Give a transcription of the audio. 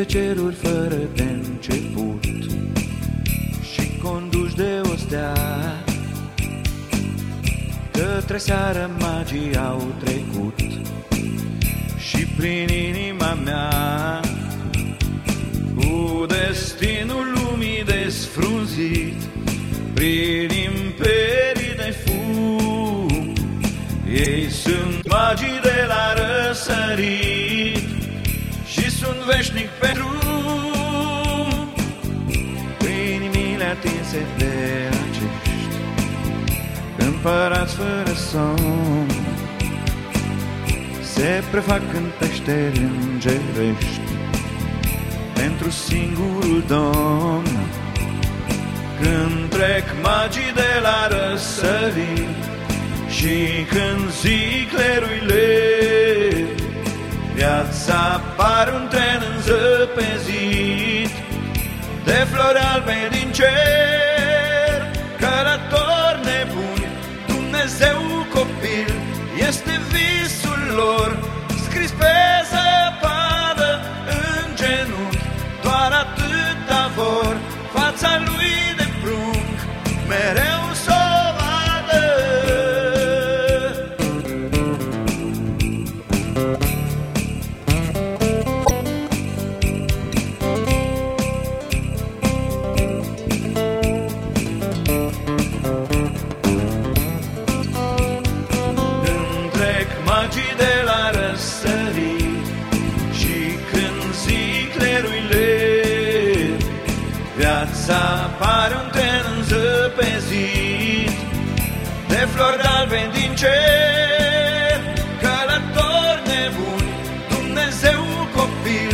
de ceruri fără de început. Și conduși de o stea Către seară magii au trecut. Și prin inima mea Cu destinul lumii desfrunzit Prin imperii de fum Ei sunt magii de la răsărit. Și sunt veșnic pe drum. Prin inimile atinse de acești Împărați fără somn Se prefac în peșteri îngerești. Pentru singurul Domn Când trec magii de la răsărit Și când zic leruile Viața par un tren înzăpezit De flori albe din cer Călător nebun, Dumnezeu Viața pare un tren înzăpezit De flori de albe din cer. Călători nebuni, Dumnezeu copil